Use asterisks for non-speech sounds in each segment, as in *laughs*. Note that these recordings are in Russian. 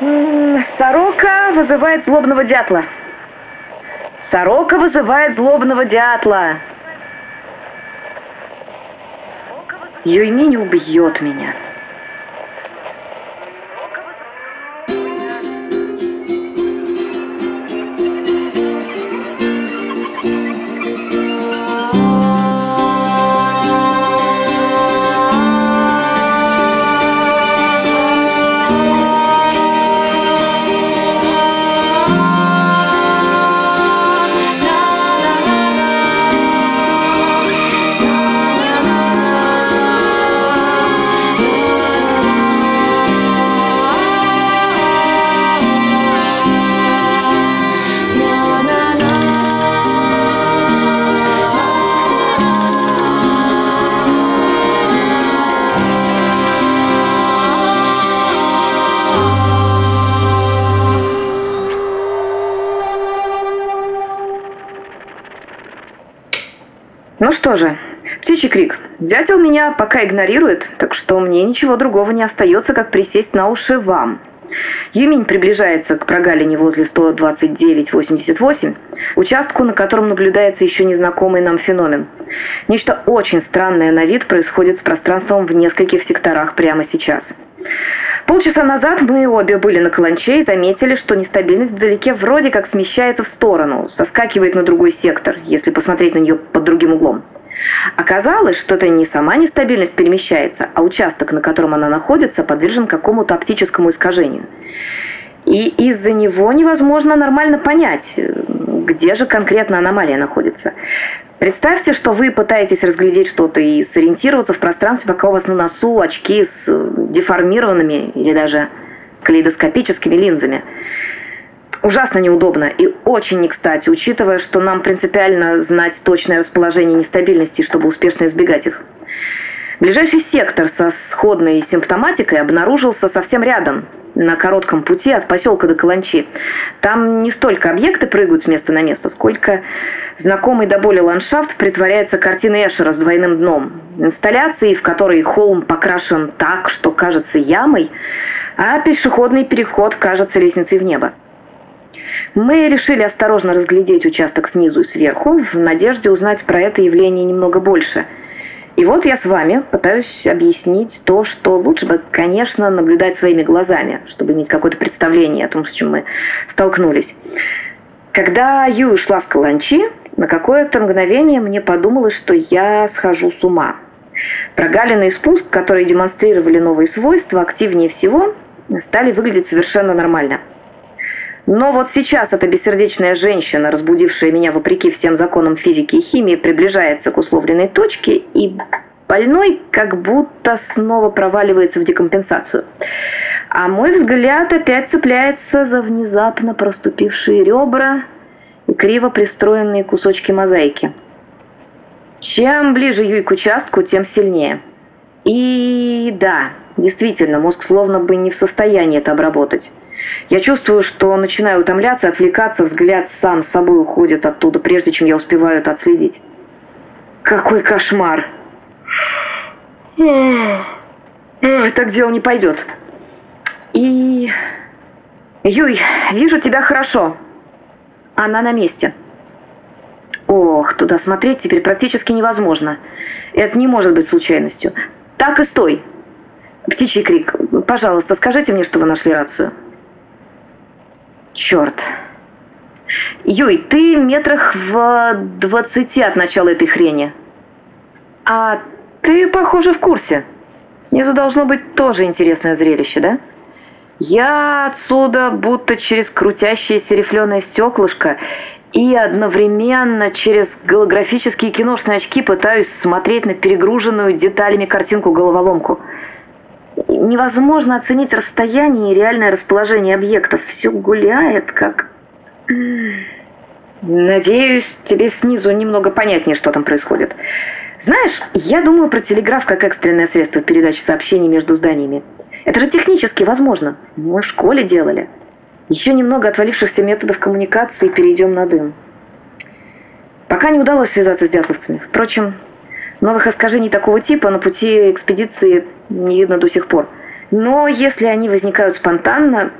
Сорока вызывает злобного дятла. Сорока вызывает злобного дятла. Юйминь убьет меня. Ну что же, птичий крик. Дятел меня пока игнорирует, так что мне ничего другого не остается, как присесть на уши вам. Юминь приближается к прогалине возле 129-88, участку, на котором наблюдается еще незнакомый нам феномен. Нечто очень странное на вид происходит с пространством в нескольких секторах прямо сейчас. Полчаса назад мы обе были на каланче и заметили, что нестабильность вдалеке вроде как смещается в сторону, соскакивает на другой сектор, если посмотреть на нее под другим углом. Оказалось, что это не сама нестабильность перемещается, а участок, на котором она находится, подвержен какому-то оптическому искажению. И из-за него невозможно нормально понять, где же конкретно аномалия находится. Представьте, что вы пытаетесь разглядеть что-то и сориентироваться в пространстве, пока у вас на носу очки с деформированными или даже калейдоскопическими линзами. Ужасно неудобно и очень не кстати, учитывая, что нам принципиально знать точное расположение нестабильностей, чтобы успешно избегать их. Ближайший сектор со сходной симптоматикой обнаружился совсем рядом, на коротком пути от поселка до Каланчи. Там не столько объекты прыгают с места на место, сколько знакомый до боли ландшафт притворяется картиной Эшера с двойным дном. Инсталляции, в которой холм покрашен так, что кажется ямой, а пешеходный переход кажется лестницей в небо. Мы решили осторожно разглядеть участок снизу и сверху, в надежде узнать про это явление немного больше – и вот я с вами пытаюсь объяснить то, что лучше бы, конечно, наблюдать своими глазами, чтобы иметь какое-то представление о том, с чем мы столкнулись. Когда Ю шла с каланчи, на какое-то мгновение мне подумалось, что я схожу с ума. Прогалины спуск, которые демонстрировали новые свойства, активнее всего стали выглядеть совершенно нормально – но вот сейчас эта бессердечная женщина, разбудившая меня вопреки всем законам физики и химии, приближается к условленной точке, и больной как будто снова проваливается в декомпенсацию. А мой взгляд опять цепляется за внезапно проступившие ребра и криво пристроенные кусочки мозаики. Чем ближе Юй к участку, тем сильнее. И да, действительно, мозг словно бы не в состоянии это обработать. Я чувствую, что начинаю утомляться, отвлекаться, взгляд сам с собой уходит оттуда, прежде чем я успеваю это отследить. Какой кошмар! Так дело не пойдет. И... Юй, вижу тебя хорошо. Она на месте. Ох, туда смотреть теперь практически невозможно. Это не может быть случайностью. Так и стой. Птичий крик. Пожалуйста, скажите мне, что вы нашли рацию. Черт. Юй, ты метрах в двадцати от начала этой хрени. А ты, похоже, в курсе. Снизу должно быть тоже интересное зрелище, да? Я отсюда будто через крутящееся рифленое стеклышко и одновременно через голографические киношные очки пытаюсь смотреть на перегруженную деталями картинку-головоломку – невозможно оценить расстояние и реальное расположение объектов. Все гуляет, как... Надеюсь, тебе снизу немного понятнее, что там происходит. Знаешь, я думаю про телеграф как экстренное средство передачи сообщений между зданиями. Это же технически возможно. Мы в школе делали. Еще немного отвалившихся методов коммуникации перейдем на дым. Пока не удалось связаться с дятловцами. Впрочем, Новых искажений такого типа на пути экспедиции не видно до сих пор. Но если они возникают спонтанно,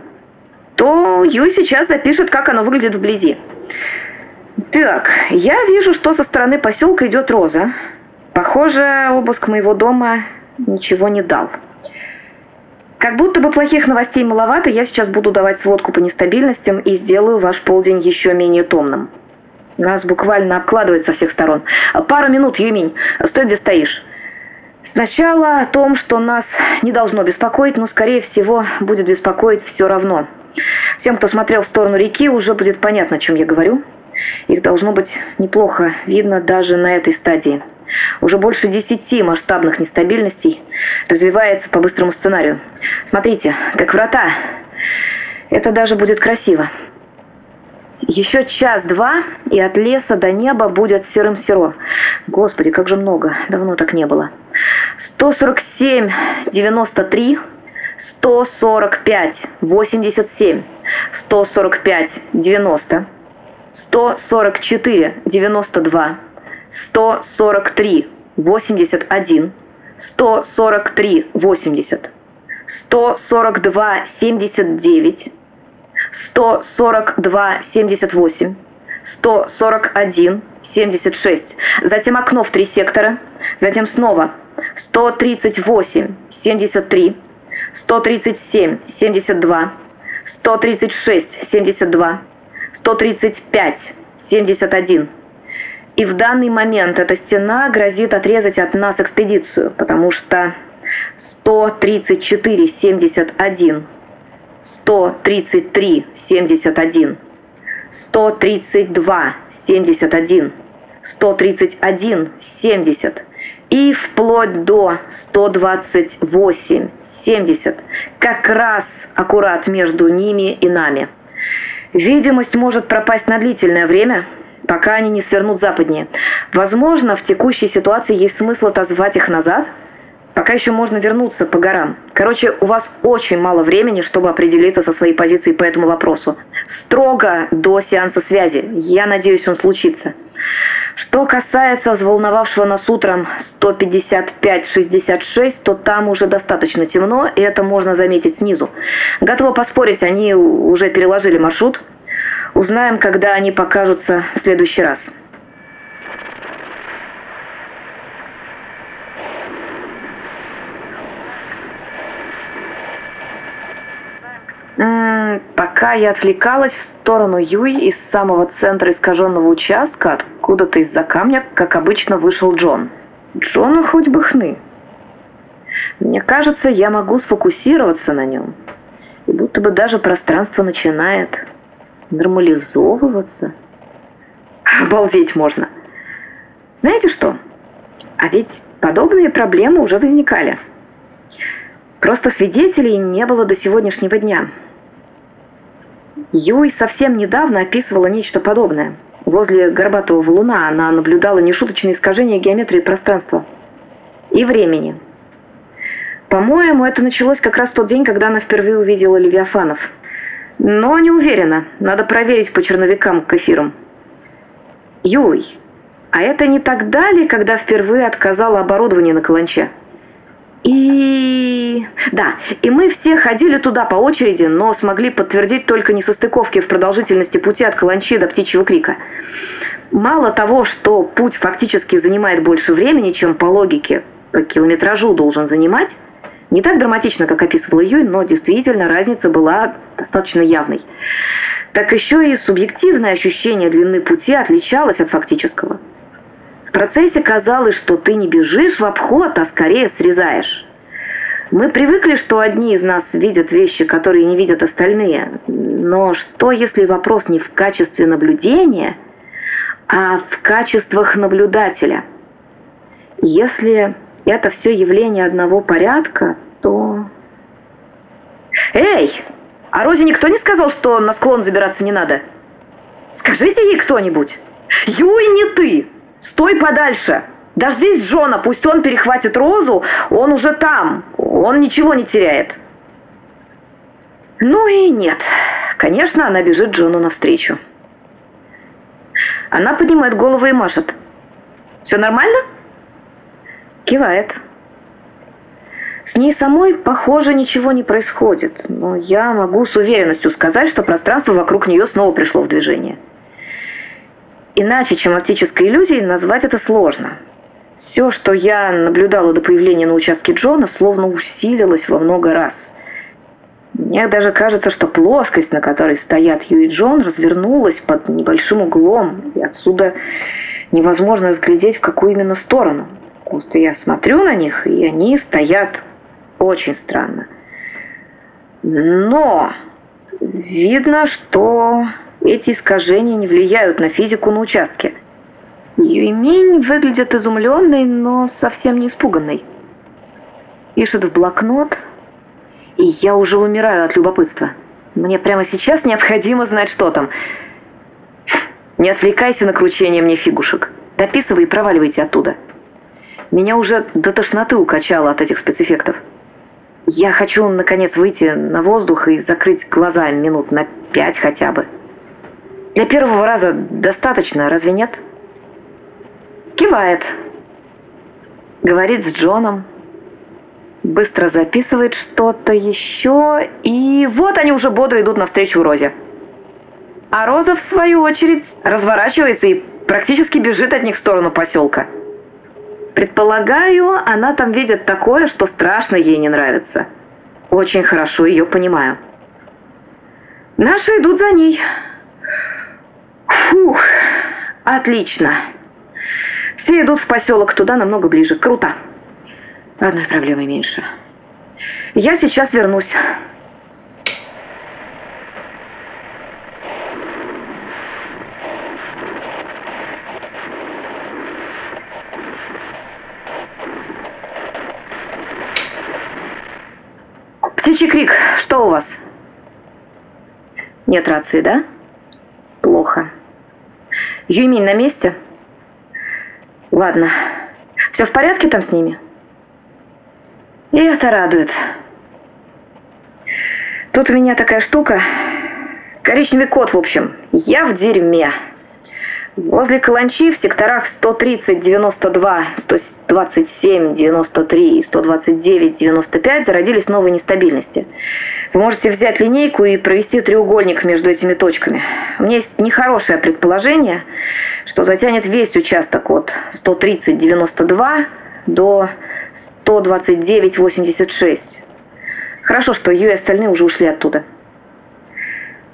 то Юй сейчас запишет, как оно выглядит вблизи. Так, я вижу, что со стороны поселка идет Роза. Похоже, обыск моего дома ничего не дал. Как будто бы плохих новостей маловато, я сейчас буду давать сводку по нестабильностям и сделаю ваш полдень еще менее томным. Нас буквально обкладывает со всех сторон. Пару минут, Юминь. Стой, где стоишь. Сначала о том, что нас не должно беспокоить, но, скорее всего, будет беспокоить все равно. Всем, кто смотрел в сторону реки, уже будет понятно, о чем я говорю. Их должно быть неплохо видно даже на этой стадии. Уже больше десяти масштабных нестабильностей развивается по быстрому сценарию. Смотрите, как врата. Это даже будет красиво. Еще час-два, и от леса до неба будет серым серо. Господи, как же много. Давно так не было. 147, 93, 145, 87, 145, 90, 144, 92, 143, 81, 143, 80, 142, 79, 142, 78, 141, 76. Затем окно в три сектора. Затем снова 138, 73, 137, 72, 136, 72, 135, 71. И в данный момент эта стена грозит отрезать от нас экспедицию, потому что 134, 71 133, 71, 132, 71, 131, 70 и вплоть до 128, 70, как раз аккурат между ними и нами. Видимость может пропасть на длительное время, пока они не свернут западнее. Возможно, в текущей ситуации есть смысл отозвать их назад – Пока еще можно вернуться по горам. Короче, у вас очень мало времени, чтобы определиться со своей позицией по этому вопросу. Строго до сеанса связи. Я надеюсь, он случится. Что касается взволновавшего нас утром 155-66, то там уже достаточно темно, и это можно заметить снизу. Готова поспорить, они уже переложили маршрут. Узнаем, когда они покажутся в следующий раз. Пока я отвлекалась в сторону Юй из самого центра искаженного участка, откуда-то из-за камня, как обычно, вышел Джон. Джону хоть бы хны. Мне кажется, я могу сфокусироваться на нем. И будто бы даже пространство начинает нормализовываться. Обалдеть можно. Знаете что? А ведь подобные проблемы уже возникали. Просто свидетелей не было до сегодняшнего дня. Юй совсем недавно описывала нечто подобное. Возле горбатого валуна она наблюдала нешуточное искажение геометрии пространства и времени. По-моему, это началось как раз в тот день, когда она впервые увидела Левиафанов. Но не уверена. Надо проверить по черновикам к эфирам. Юй, а это не тогда ли, когда впервые отказала оборудование на каланче? И... Да, и мы все ходили туда по очереди, но смогли подтвердить только несостыковки в продолжительности пути от Каланчи до Птичьего Крика. Мало того, что путь фактически занимает больше времени, чем по логике по километражу должен занимать, не так драматично, как описывала Юй, но действительно разница была достаточно явной. Так еще и субъективное ощущение длины пути отличалось от фактического. В процессе казалось, что ты не бежишь в обход, а скорее срезаешь. Мы привыкли, что одни из нас видят вещи, которые не видят остальные. Но что, если вопрос не в качестве наблюдения, а в качествах наблюдателя? Если это все явление одного порядка, то... Эй! А Розе никто не сказал, что на склон забираться не надо? Скажите ей кто-нибудь. Юй, не ты! Стой подальше! Дождись Джона, пусть он перехватит Розу, он уже там, он ничего не теряет. Ну и нет. Конечно, она бежит Джону навстречу. Она поднимает голову и машет. «Все нормально?» Кивает. С ней самой, похоже, ничего не происходит, но я могу с уверенностью сказать, что пространство вокруг нее снова пришло в движение. Иначе, чем оптической иллюзией, назвать это сложно. Все, что я наблюдала до появления на участке Джона, словно усилилось во много раз. Мне даже кажется, что плоскость, на которой стоят Ю и Джон, развернулась под небольшим углом, и отсюда невозможно разглядеть, в какую именно сторону. Просто я смотрю на них, и они стоят очень странно. Но видно, что эти искажения не влияют на физику на участке. Юйминь выглядит изумленной, но совсем не испуганной. Пишет в блокнот, и я уже умираю от любопытства. Мне прямо сейчас необходимо знать, что там. Не отвлекайся на кручение мне фигушек. Дописывай и проваливайте оттуда. Меня уже до тошноты укачало от этих спецэффектов. Я хочу, наконец, выйти на воздух и закрыть глаза минут на пять хотя бы. Для первого раза достаточно, разве нет? Кивает. Говорит с Джоном. Быстро записывает что-то еще. И вот они уже бодро идут навстречу Розе. А Роза, в свою очередь, разворачивается и практически бежит от них в сторону поселка. Предполагаю, она там видит такое, что страшно ей не нравится. Очень хорошо ее понимаю. Наши идут за ней. Фух, отлично. Все идут в поселок туда намного ближе. Круто. Одной проблемой меньше. Я сейчас вернусь. Птичий крик, что у вас? Нет рации, да? Плохо. Юмин на месте? Ладно. Все в порядке там с ними? И это радует. Тут у меня такая штука. Коричневый кот, в общем. Я в дерьме. Возле Каланчи в секторах 130, 92, 127, 93 и 129, 95 зародились новые нестабильности. Вы можете взять линейку и провести треугольник между этими точками. У меня есть нехорошее предположение, что затянет весь участок от 130, 92 до 129, 86. Хорошо, что Ю и остальные уже ушли оттуда.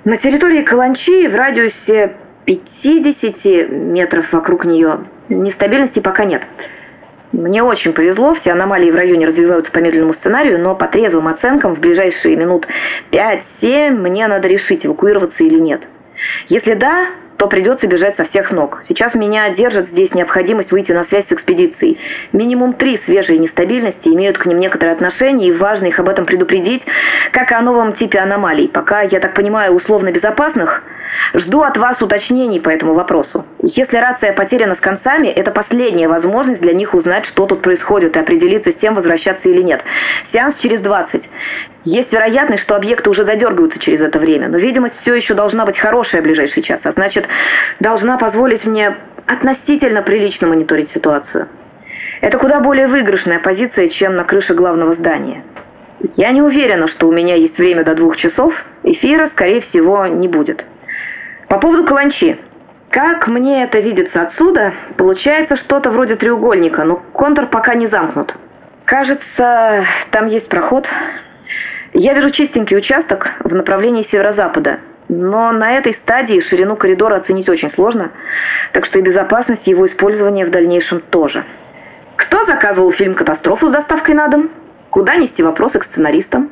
На территории Каланчи в радиусе 50 метров вокруг нее нестабильности пока нет. Мне очень повезло, все аномалии в районе развиваются по медленному сценарию, но по трезвым оценкам в ближайшие минут 5-7 мне надо решить, эвакуироваться или нет. Если да, то придется бежать со всех ног. Сейчас меня держит здесь необходимость выйти на связь с экспедицией. Минимум три свежие нестабильности имеют к ним некоторые отношения, и важно их об этом предупредить, как и о новом типе аномалий. Пока, я так понимаю, условно безопасных, жду от вас уточнений по этому вопросу. Если рация потеряна с концами, это последняя возможность для них узнать, что тут происходит, и определиться с тем, возвращаться или нет. Сеанс через 20. Есть вероятность, что объекты уже задергаются через это время, но видимость все еще должна быть хорошая в ближайший час, а значит, должна позволить мне относительно прилично мониторить ситуацию. Это куда более выигрышная позиция, чем на крыше главного здания. Я не уверена, что у меня есть время до двух часов. Эфира, скорее всего, не будет. По поводу каланчи. Как мне это видится отсюда, получается что-то вроде треугольника, но контур пока не замкнут. Кажется, там есть проход. Я вижу чистенький участок в направлении северо-запада, но на этой стадии ширину коридора оценить очень сложно, так что и безопасность его использования в дальнейшем тоже. Кто заказывал фильм «Катастрофу» с доставкой на дом? Куда нести вопросы к сценаристам?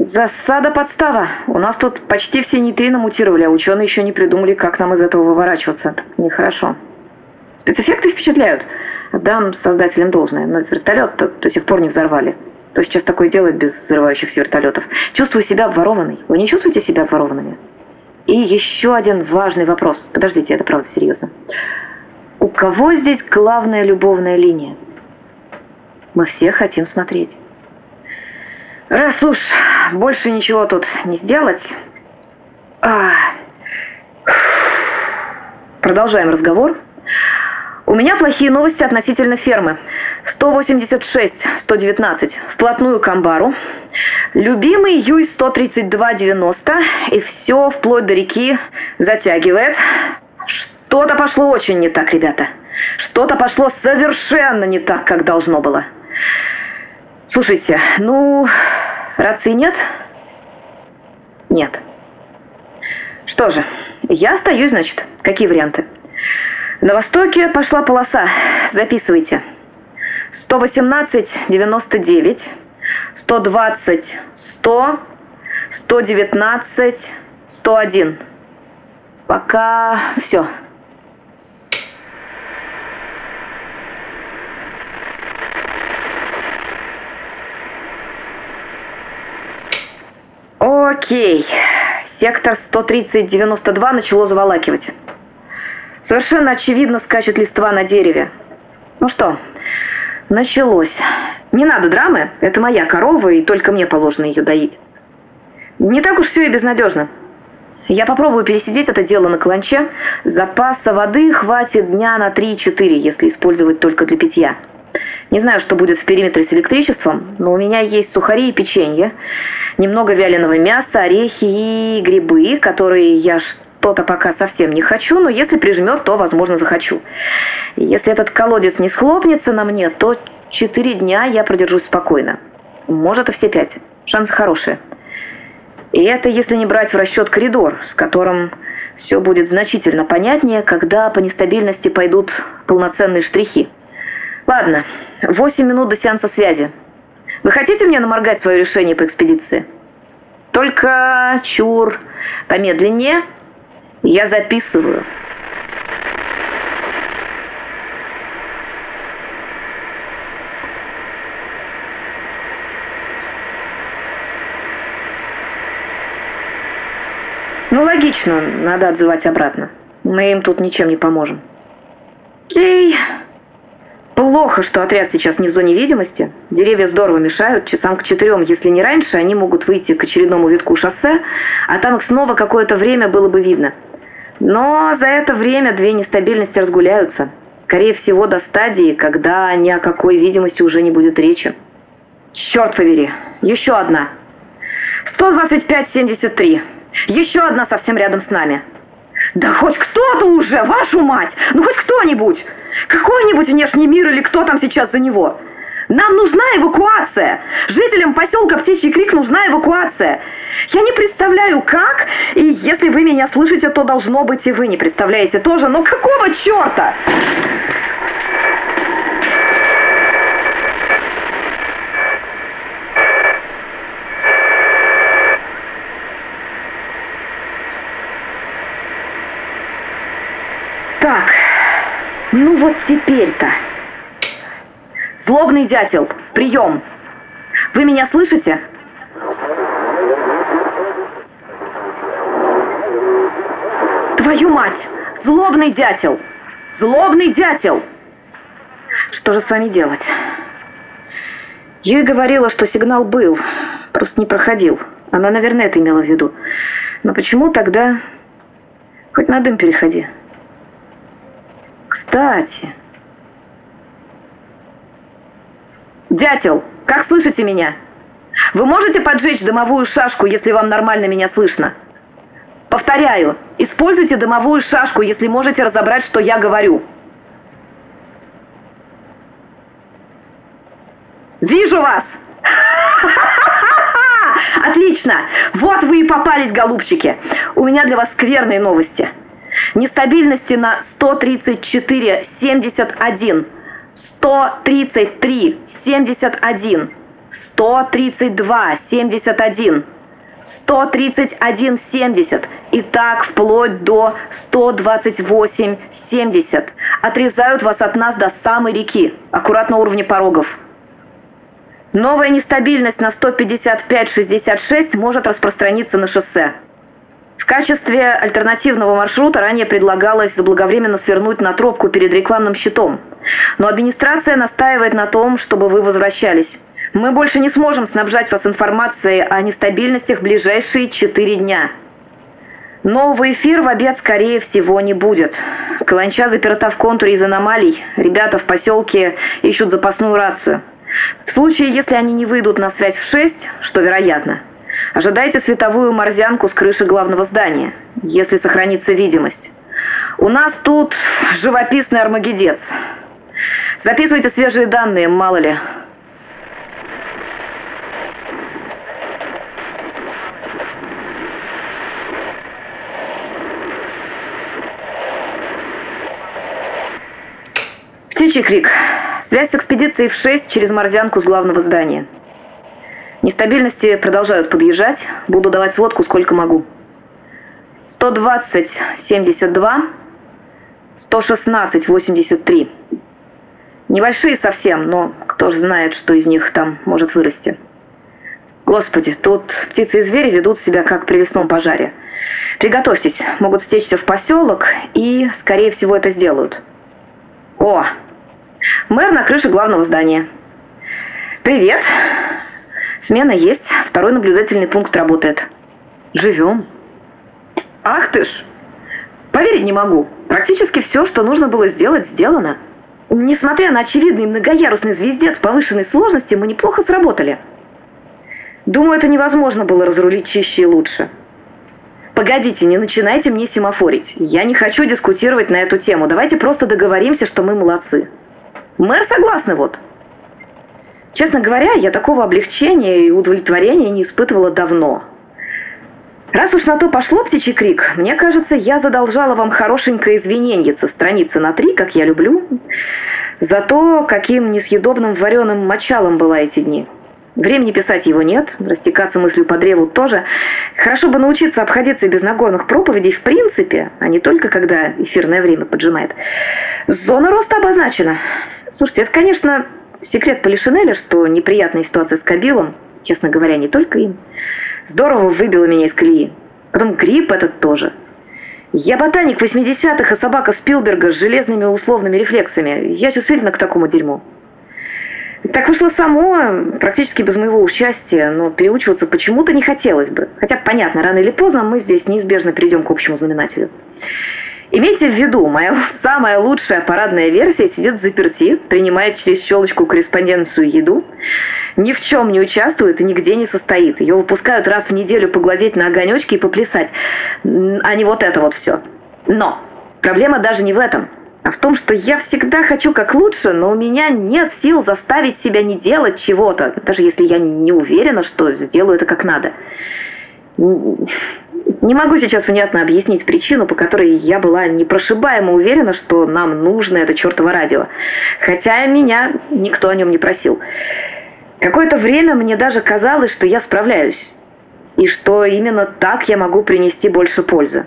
Засада-подстава. У нас тут почти все нейтрино мутировали, а ученые еще не придумали, как нам из этого выворачиваться. Нехорошо. Спецэффекты впечатляют. Отдам создателям должное, но вертолет до сих пор не взорвали. Кто сейчас такое делает без взрывающихся вертолетов? Чувствую себя обворованной. Вы не чувствуете себя обворованными? И еще один важный вопрос. Подождите, это правда серьезно. У кого здесь главная любовная линия? Мы все хотим смотреть. Раз уж больше ничего тут не сделать... А... Продолжаем разговор. У меня плохие новости относительно фермы. 186, 119, вплотную к амбару. Любимый Юй 132,90, и все вплоть до реки затягивает. Что-то пошло очень не так, ребята. Что-то пошло совершенно не так, как должно было. Слушайте, ну, рации нет? Нет. Что же, я остаюсь, значит. Какие варианты? На востоке пошла полоса. Записывайте. 118, 99, 120, 100, 119, 101. Пока все. Окей. Сектор 130-92 начало заволакивать. Совершенно очевидно скачет листва на дереве. Ну что, началось. Не надо драмы, это моя корова, и только мне положено ее доить. Не так уж все и безнадежно. Я попробую пересидеть это дело на каланче. Запаса воды хватит дня на 3-4, если использовать только для питья. Не знаю, что будет в периметре с электричеством, но у меня есть сухари и печенье, немного вяленого мяса, орехи и грибы, которые я что-то пока совсем не хочу, но если прижмет, то, возможно, захочу. Если этот колодец не схлопнется на мне, то четыре дня я продержусь спокойно. Может, и все пять. Шансы хорошие. И это если не брать в расчет коридор, с которым все будет значительно понятнее, когда по нестабильности пойдут полноценные штрихи. Ладно, 8 минут до сеанса связи. Вы хотите мне наморгать свое решение по экспедиции? Только чур, помедленнее. Я записываю. Ну, логично, надо отзывать обратно. Мы им тут ничем не поможем. Окей. Плохо, что отряд сейчас не в зоне видимости. Деревья здорово мешают. Часам к четырем, если не раньше, они могут выйти к очередному витку шоссе, а там их снова какое-то время было бы видно. Но за это время две нестабильности разгуляются. Скорее всего, до стадии, когда ни о какой видимости уже не будет речи. Черт побери, еще одна. 125-73. Еще одна совсем рядом с нами. Да хоть кто-то уже, вашу мать! Ну хоть кто-нибудь! Какой-нибудь внешний мир или кто там сейчас за него? Нам нужна эвакуация! Жителям поселка Птичий Крик нужна эвакуация! Я не представляю, как, и если вы меня слышите, то должно быть и вы не представляете тоже, но какого черта? Так, ну вот теперь-то. Злобный дятел, прием. Вы меня слышите? Твою мать! Злобный дятел! Злобный дятел! Что же с вами делать? Юй говорила, что сигнал был, просто не проходил. Она, наверное, это имела в виду. Но почему тогда... Хоть на дым переходи. Кстати... Дятел, как слышите меня? Вы можете поджечь дымовую шашку, если вам нормально меня слышно? Повторяю, используйте дымовую шашку, если можете разобрать, что я говорю. Вижу вас! *laughs* Отлично! Вот вы и попались, голубчики. У меня для вас скверные новости. Нестабильности на 134,71. 133, 71, 132, 71, 131, 70 и так вплоть до 128, 70. Отрезают вас от нас до самой реки, аккуратно на уровне порогов. Новая нестабильность на 155-66 может распространиться на шоссе. В качестве альтернативного маршрута ранее предлагалось заблаговременно свернуть на тропку перед рекламным щитом. Но администрация настаивает на том, чтобы вы возвращались. Мы больше не сможем снабжать вас информацией о нестабильностях в ближайшие четыре дня. Новый эфир в обед, скорее всего, не будет. Каланча заперта в контуре из аномалий. Ребята в поселке ищут запасную рацию. В случае, если они не выйдут на связь в 6, что вероятно, ожидайте световую морзянку с крыши главного здания, если сохранится видимость. У нас тут живописный армагедец. Записывайте свежие данные, мало ли. Птичий крик. Связь с экспедицией в 6 через морзянку с главного здания. Нестабильности продолжают подъезжать. Буду давать сводку сколько могу. 120, 72, 116, 83. Небольшие совсем, но кто же знает, что из них там может вырасти. Господи, тут птицы и звери ведут себя как при лесном пожаре. Приготовьтесь, могут стечься в поселок и, скорее всего, это сделают. О, мэр на крыше главного здания. Привет. Смена есть, второй наблюдательный пункт работает. Живем. Ах ты ж! Поверить не могу. Практически все, что нужно было сделать, сделано. Несмотря на очевидный многоярусный звездец повышенной сложности, мы неплохо сработали. Думаю, это невозможно было разрулить чище и лучше. Погодите, не начинайте мне семафорить. Я не хочу дискутировать на эту тему. Давайте просто договоримся, что мы молодцы. Мэр согласны вот. Честно говоря, я такого облегчения и удовлетворения не испытывала давно. Раз уж на то пошло, птичий крик, мне кажется, я задолжала вам хорошенькое извинение со страницы на три, как я люблю, за то, каким несъедобным вареным мочалом была эти дни. Времени писать его нет, растекаться мыслью по древу тоже. Хорошо бы научиться обходиться без нагорных проповедей в принципе, а не только когда эфирное время поджимает. Зона роста обозначена. Слушайте, это, конечно, секрет Полишинеля, что неприятная ситуация с Кабилом, честно говоря, не только им, Здорово выбило меня из колеи. Потом грипп этот тоже. Я ботаник 80-х, а собака Спилберга с железными условными рефлексами. Я чувствительна к такому дерьму. Так вышло само, практически без моего участия, но переучиваться почему-то не хотелось бы. Хотя, понятно, рано или поздно мы здесь неизбежно придем к общему знаменателю. Имейте в виду, моя *laughs* самая лучшая парадная версия сидит в заперти, принимает через щелочку корреспонденцию еду, ни в чем не участвует и нигде не состоит. Ее выпускают раз в неделю поглазеть на огонечки и поплясать, а не вот это вот все. Но проблема даже не в этом, а в том, что я всегда хочу как лучше, но у меня нет сил заставить себя не делать чего-то, даже если я не уверена, что сделаю это как надо. Не могу сейчас внятно объяснить причину, по которой я была непрошибаемо уверена, что нам нужно это чертово радио. Хотя меня никто о нем не просил. Какое-то время мне даже казалось, что я справляюсь. И что именно так я могу принести больше пользы.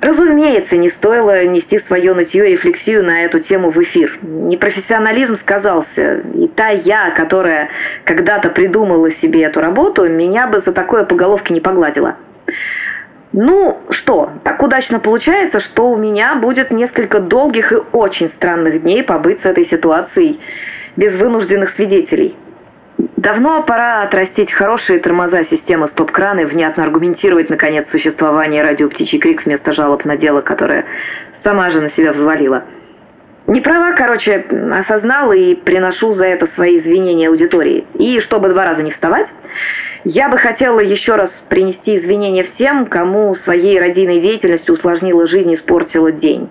Разумеется, не стоило нести свое нытье и рефлексию на эту тему в эфир. Непрофессионализм сказался. И та я, которая когда-то придумала себе эту работу, меня бы за такое по головке не погладила. Ну что, так удачно получается, что у меня будет несколько долгих и очень странных дней побыть с этой ситуацией без вынужденных свидетелей. Давно пора отрастить хорошие тормоза системы стоп-краны и внятно аргументировать, наконец, существование радио «Птичий крик» вместо жалоб на дело, которое сама же на себя взвалила. Не права, короче, осознала и приношу за это свои извинения аудитории. И чтобы два раза не вставать, я бы хотела еще раз принести извинения всем, кому своей радийной деятельностью усложнила жизнь и испортила день.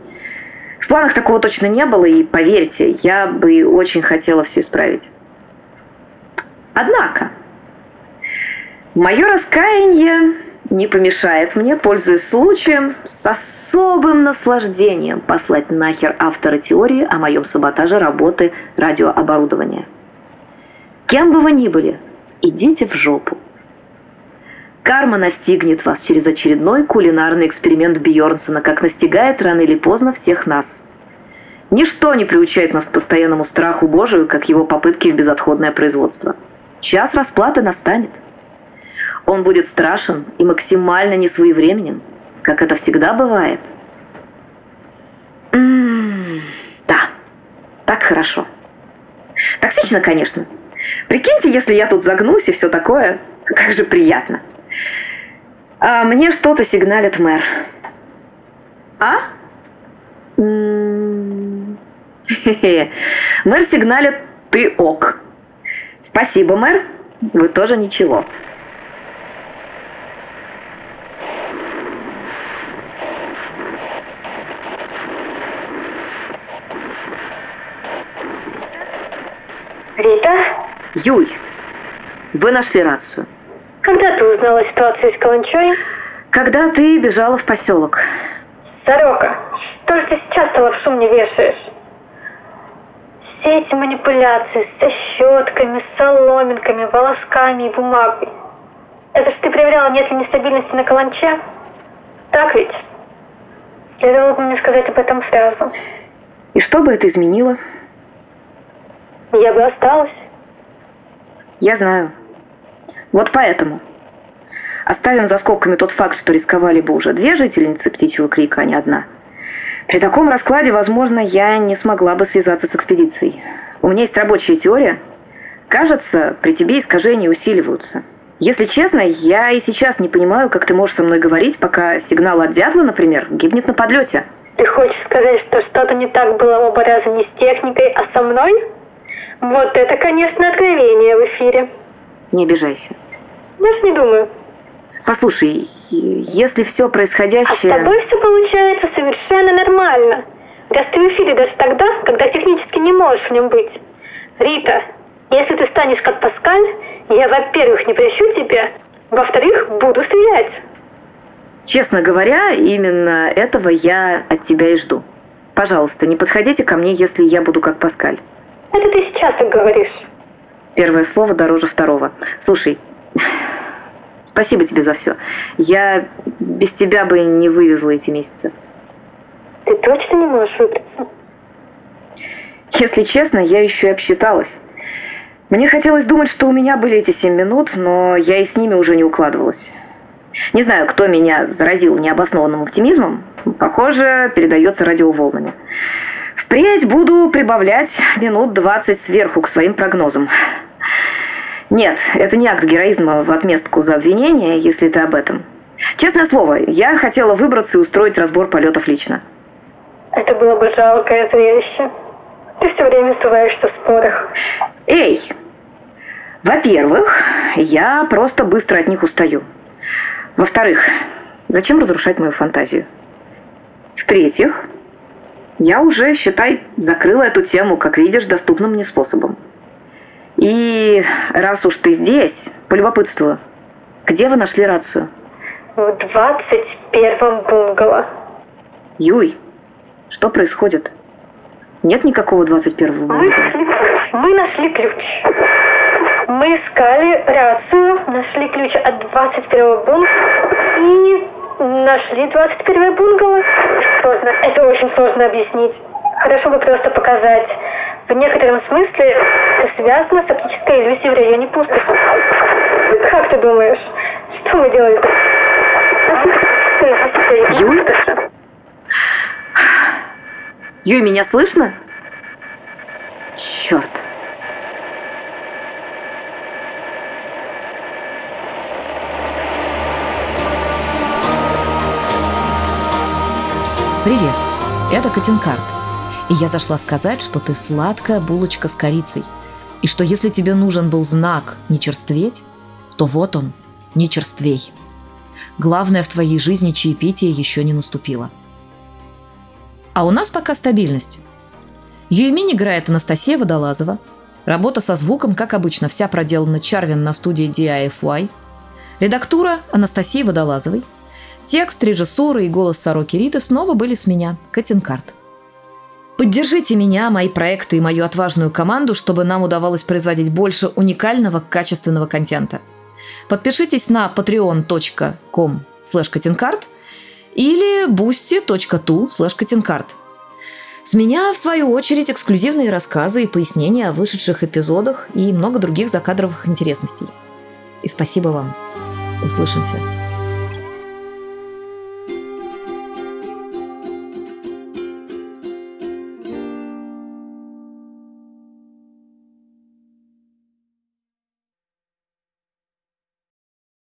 В планах такого точно не было, и поверьте, я бы очень хотела все исправить. Однако, мое раскаяние не помешает мне, пользуясь случаем, с особым наслаждением послать нахер автора теории о моем саботаже работы радиооборудования. Кем бы вы ни были, идите в жопу. Карма настигнет вас через очередной кулинарный эксперимент Бьорнсона, как настигает рано или поздно всех нас. Ничто не приучает нас к постоянному страху Божию, как его попытки в безотходное производство. Час расплаты настанет. Он будет страшен и максимально несвоевременен, как это всегда бывает. М-м, да, так хорошо. Токсично, конечно. Прикиньте, если я тут загнусь и все такое, как же приятно. А мне что-то сигналит мэр. А? *laughs* Мэр сигналит «ты ок». Спасибо, мэр. Вы тоже ничего. Рита? Юй, вы нашли рацию. Когда ты узнала ситуацию с Каланчой? Когда ты бежала в поселок. Сорока, что же ты сейчас-то лапшу мне вешаешь? Все эти манипуляции со щетками, соломинками, волосками и бумагой. Это ж ты проверяла, нет ли нестабильности на каланче? Так ведь? Следовало бы мне сказать об этом сразу. И что бы это изменило? Я бы осталась. Я знаю. Вот поэтому. Оставим за скобками тот факт, что рисковали бы уже две жительницы птичьего крика, а не одна. При таком раскладе, возможно, я не смогла бы связаться с экспедицией. У меня есть рабочая теория. Кажется, при тебе искажения усиливаются. Если честно, я и сейчас не понимаю, как ты можешь со мной говорить, пока сигнал от дятла, например, гибнет на подлете. Ты хочешь сказать, что что-то не так было оба раза не с техникой, а со мной? Вот это, конечно, откровение в эфире. Не обижайся. Даже не думаю. Послушай, если все происходящее... А с тобой все получается совершенно нормально. Раз ты в эфире даже тогда, когда технически не можешь в нем быть. Рита, если ты станешь как Паскаль, я, во-первых, не прощу тебя, во-вторых, буду стрелять. Честно говоря, именно этого я от тебя и жду. Пожалуйста, не подходите ко мне, если я буду как Паскаль. Это ты сейчас так говоришь. Первое слово дороже второго. Слушай, спасибо тебе за все. Я без тебя бы не вывезла эти месяцы. Ты точно не можешь выбраться? Если честно, я еще и обсчиталась. Мне хотелось думать, что у меня были эти семь минут, но я и с ними уже не укладывалась. Не знаю, кто меня заразил необоснованным оптимизмом. Похоже, передается радиоволнами. Впредь буду прибавлять минут 20 сверху к своим прогнозам. Нет, это не акт героизма в отместку за обвинение, если ты об этом. Честное слово, я хотела выбраться и устроить разбор полетов лично. Это было бы жалкое зрелище. Ты все время сдуваешься в спорах. Эй! Во-первых, я просто быстро от них устаю. Во-вторых, зачем разрушать мою фантазию? В-третьих, я уже, считай, закрыла эту тему, как видишь, доступным мне способом. И раз уж ты здесь, полюбопытствую, где вы нашли рацию? В 21-м бунгало. Юй, что происходит? Нет никакого 21-го бунгало? Мы, мы нашли ключ. Мы искали рацию, нашли ключ от 21-го бунгало и нашли 21 бунгало. Сложно. Это очень сложно объяснить. Хорошо бы просто показать. В некотором смысле связано с оптической иллюзией в районе пустоши. Как ты думаешь, что мы делали? Юй? Юй, меня слышно? Черт. Привет, это Катинкарт. И я зашла сказать, что ты сладкая булочка с корицей. И что если тебе нужен был знак «не черстветь», то вот он, не черствей. Главное в твоей жизни чаепитие еще не наступило. А у нас пока стабильность. Юемин играет Анастасия Водолазова. Работа со звуком, как обычно, вся проделана Чарвин на студии DIFY. Редактура Анастасии Водолазовой – Текст, режиссура и голос Сороки Риты снова были с меня, Катинкарт. Поддержите меня, мои проекты и мою отважную команду, чтобы нам удавалось производить больше уникального, качественного контента. Подпишитесь на patreon.com slash или boosty.tu slash С меня, в свою очередь, эксклюзивные рассказы и пояснения о вышедших эпизодах и много других закадровых интересностей. И спасибо вам. Услышимся.